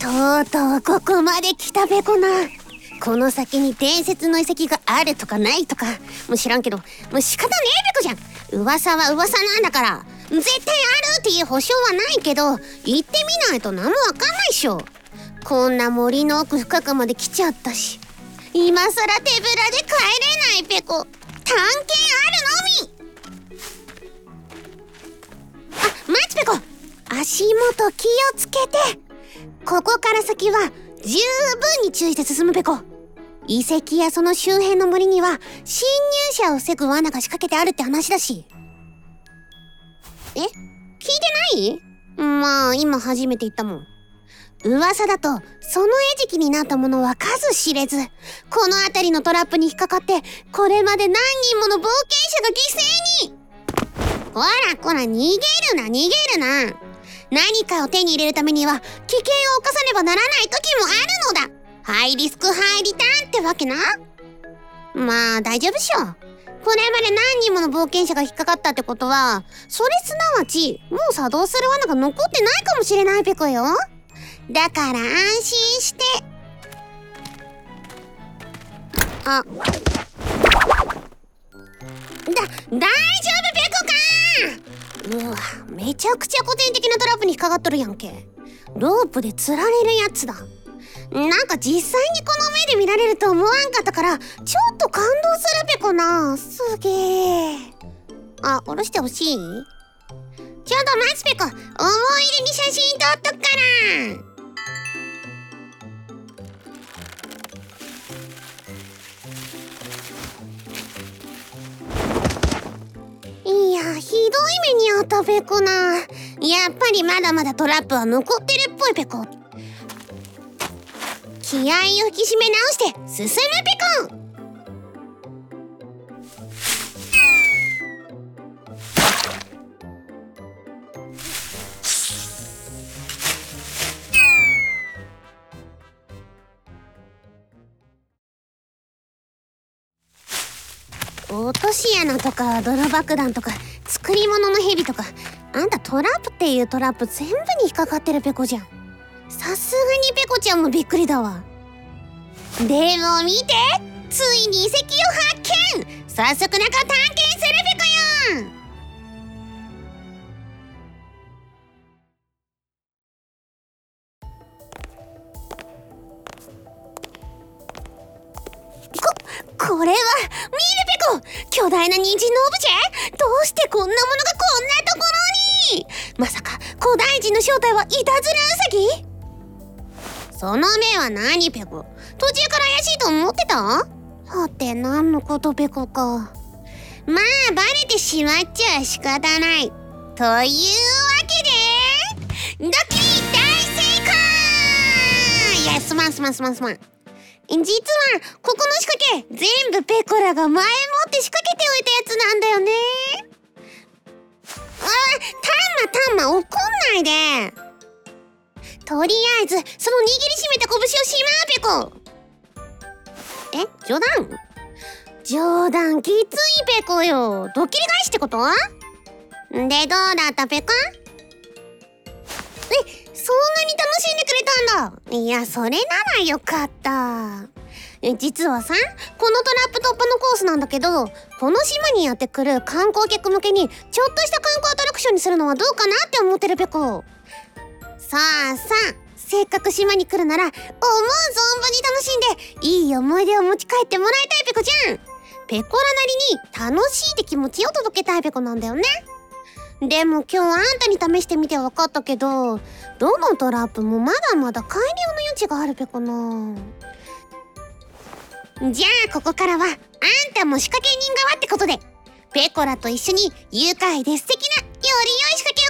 とうとうここまで来たべこな。この先に伝説の遺跡があるとかないとかもう知らんけど。もう仕方ねえべこじゃん。噂は噂なんだから。絶対あるっていう保証はないけど行ってみないと何もわかんないっしょ。こんな森の奥深くまで来ちゃったし。今さら手ぶらで帰れないペコ探検あるのみ。あ待ちペコ足元気をつけて。ここから先は十分に注意して進むペコ遺跡やその周辺の森には侵入者を防ぐ罠が仕掛けてあるって話だし。え？聞いてない？まあ今初めて言ったもん。噂だとその餌食になったものは数知れず。この辺りのトラップに引っかかってこれまで何人もの冒険者が犠牲に。こらこら逃げるな逃げるな。何かを手に入れるためには危険を冒さねばならない時もあるのだ。ハイリスクハイリターンってわけな。まあ大丈夫っしょ。これまで何人もの冒険者が引っかかったってことはそれすなわちもう作動する罠が残ってないかもしれないペコよ。だから安心して。あ。だ大丈夫うわめちゃくちゃ古典的なトラップに引っかかっとるやんけ。ロープで釣られるやつだ。なんか実際にこの目で見られると思わんかったからちょっと感動するペコな。すげえ。あ下ろしてほしい？ちょっと待つペコ思い出に写真撮っとくから。たペコな。やっぱりまだまだトラップは残ってるっぽいペコ。気合を引き締め直して進むペコ。落とし穴とか泥爆弾とか作り物の蛇とかあんたトラップっていうトラップ全部に引っかかってるペコじゃん。さすがにペコちゃんもびっくりだわ。でも見てついに遺跡を発見。早速中探検するペコよここれは見る巨大な人参のオブジェ？どうしてこんなものがこんなところに？まさか古代人の正体はいたずらウサギ？その目は何ペコ？途中から怪しいと思ってた？はて何のことペコか。まあバレてしまっちゃ仕方ない。というわけでドッキリ大成功いやすまんすまんすまんすまん実はここの仕掛け全部ペコラが前もって仕掛けておいたやつなんだよね。あたんまたんま怒んないで。とりあえずその握りしめた拳をしまう。ペコえ冗談？冗談きついペコよ。ドッキリ返しってこと？でどうだったペコ？えそんなに楽しんでくれたんだ。いやそれならよかった。実はさこのトラップ突破のコースなんだけどこの島にやってくる観光客向けにちょっとした観光アトラクションにするのはどうかなって思ってるペコ。さあさあせっかく島に来るなら思う存分に楽しんでいい思い出を持ち帰ってもらいたいペコじゃん。ペコラなりに楽しいって気持ちを届けたいペコなんだよね。でも今日あんたに試してみて分かったけどどのトラップもまだまだ改良の余地があるべかなじゃあここからはあんたも仕掛け人側ってことでペコラと一緒に愉快で素敵なより良い仕掛けを